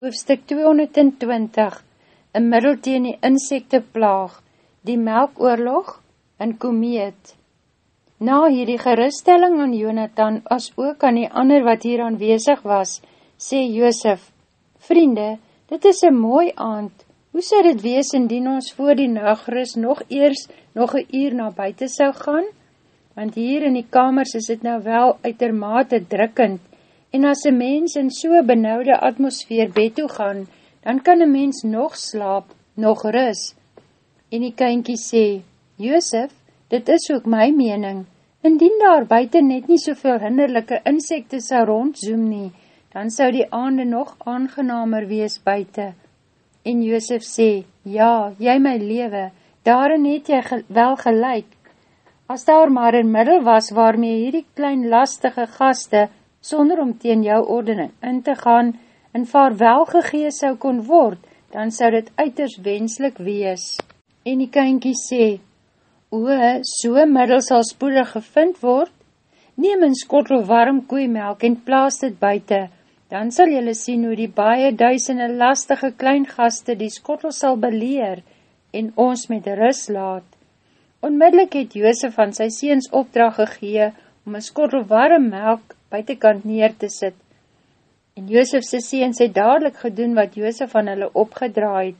Hoofstuk 220 Een middel teen die insekteplaag Die melkoorlog in Komeet. Na hierdie geruststelling aan Jonathan as ook aan die ander wat hier aanwezig was, sê Joosef, Vriende, dit is een mooi aand, hoe sal dit wees indien ons voor die nagrus nog eers nog een uur na buiten sou gaan? Want hier in die kamers is het nou wel uitermate drukkend, En as een mens in so'n benauwde atmosfeer bed toe gaan, dan kan een mens nog slaap, nog rus. En die kynkie sê, Joosef, dit is ook my mening, indien daar buiten net nie soveel hinderlijke insekte sal rondzoom nie, dan sou die aande nog aangenamer wees buiten. En Joosef sê, ja, jy my lewe, daarin het jy ge wel gelijk. As daar maar een middel was waarmee hierdie klein lastige gaste sonder om teen jou ordening in te gaan en vaarwel gegees sou kon word, dan sou dit uiters wenslik wees. En die kynkie sê, O, so middel sal spoedig gevind word, neem een skottel warm koeimelk en plaas dit buiten, dan sal jylle sien hoe die baie duisende lastige kleingaste die skottel sal beleer en ons met rus laat. Onmiddellik het Joosef van sy seens opdracht gegee om een skottel warm melk buitenkant neer te sit. En Joosef sy seens het dadelijk gedoen wat Joosef van hulle opgedraaid.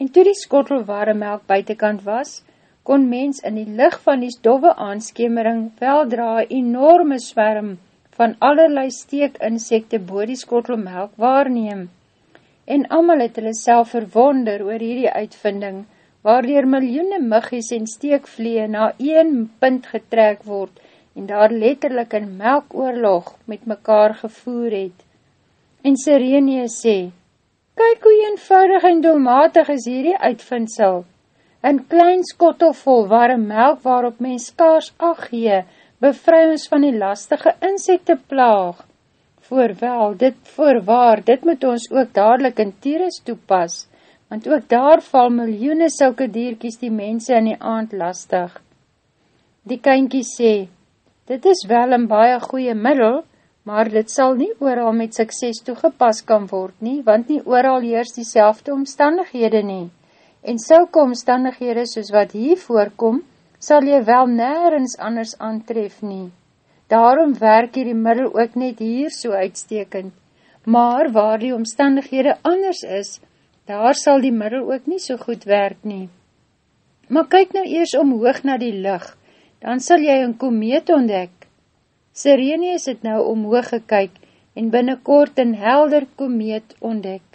En toe die skottel ware melk buitenkant was, kon mens in die licht van die stoffe aanskemering veldra enorme swerm van allerlei steek insekte boor die skottel melk waarneem. En amal het hulle self verwonder oor hierdie uitvinding, waardoor miljoene muggies en steekvlee na een punt getrek word, en daar letterlik in melkoorlog met mekaar gevoer het. En Sirene sê, Kyk hoe eenvoudig en doelmatig is hierdie uitvindsel. Een klein skottel vol warm melk waarop mens kaars aggee, bevry ons van die lastige insekte plaag. Voorwel, dit voorwaar, dit moet ons ook dadelijk in Tyrus toepas, want ook daar val miljoene sulke dierkies die mense in die aand lastig. Die kynkie sê, Dit is wel een baie goeie middel, maar dit sal nie ooral met sukses toegepas kan word nie, want nie ooral heers die selfde omstandighede nie. En sulke omstandighede soos wat hier voorkom, sal jy wel nergens anders aantref nie. Daarom werk hier die middel ook net hier so uitstekend. Maar waar die omstandighede anders is, daar sal die middel ook nie so goed werk nie. Maar kyk nou eers omhoog na die licht dan sal jy een komeet ontdek. Sirenius het nou omhoog gekyk en binnenkort een helder komeet ontdek.